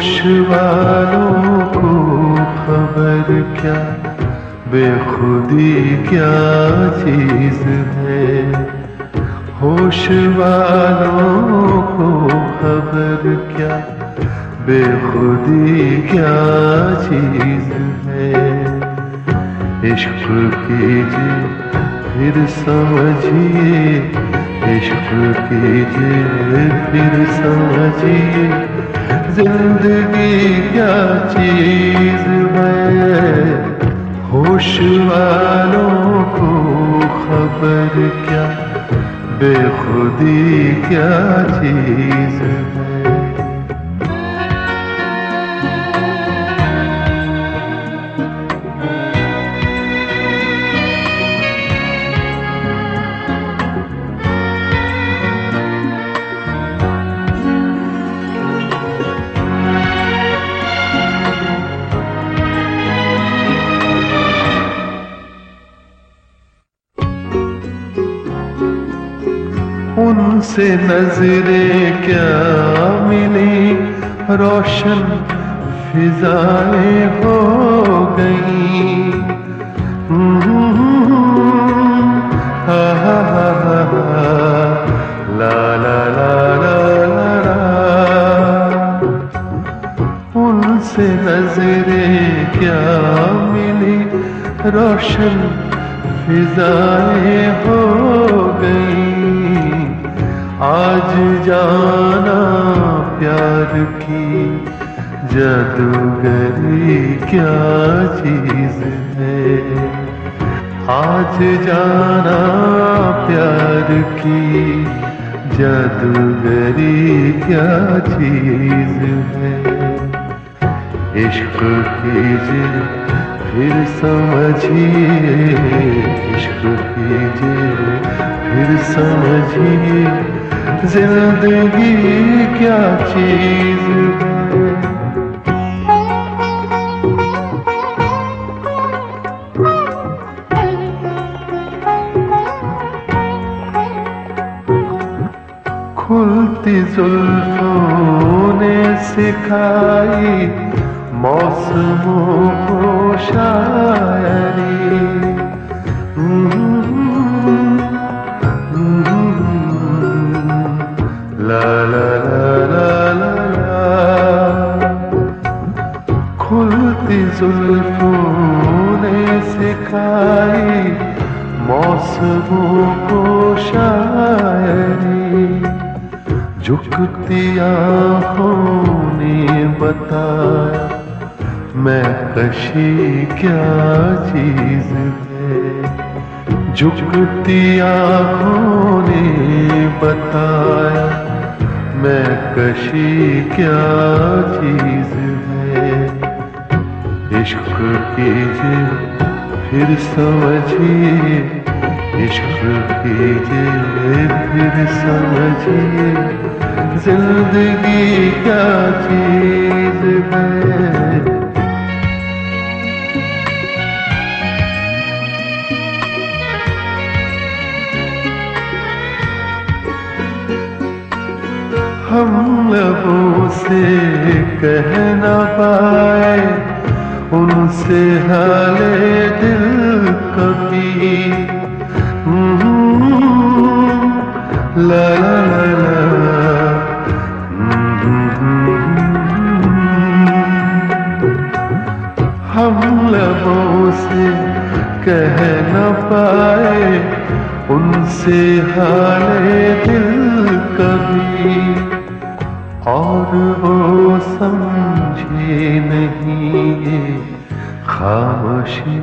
होश वालों को खबर क्या? बेखुदी क्या चीज़ है? होश वालों को खबर क्या? बेखुदी क्या चीज़ है? इश्क कीजिए, फिर समझिए। इश्क कीजिए, फिर समझिए। ज़िंदगी क्या चीज़ है? होश वालों को खबर क्या? बेखुदी क्या चीज़ है? उनसे नज़रें क्या मिली? रोशन फिजाएँ हो गई। ला। उनसे नज़रें क्या मिली? रोशन फिजाएँ हो गई। आज जाना प्यार की जादूगरी क्या चीज़ है? आज जाना प्यार की जादूगरी क्या चीज़ है? इश्क कीजिए फिर समझिए इश्क कीजिए फिर समझिए ज़िंदगी क्या चीज़। खुलती जुल्फों ने सिखाई मौसमों को शायरी ला ला ला ला ला खुलती जुल्फों ने सिखाई मौसमों को शायरी झुकती आँखों ने बताया मैं कशी क्या चीज़ है? झुकती आँखों ने बताया, मैं कशी क्या चीज़ है? इश्क कीजिए, फिर समझिए, इश्क कीजिए, फिर समझिए, ज़िंदगी क्या चीज़ है? से कह न पाए, उनसे हाले दिल कभी। ला ला ला ला। हम से कह न पाए, उनसे हाले दिल कभी। और वो समझे नहीं ये खामोशी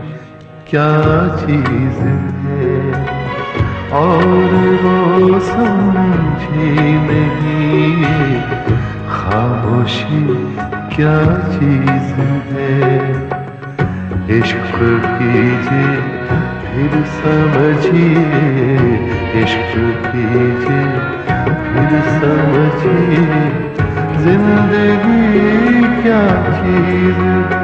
क्या चीज़ है। और वो समझे नहीं ये खामोशी क्या चीज़ है। इश्क कीजिए, फिर समझिए। इश्क कीजिए, फिर समझिए। ज़िंदगी क्या चीज़?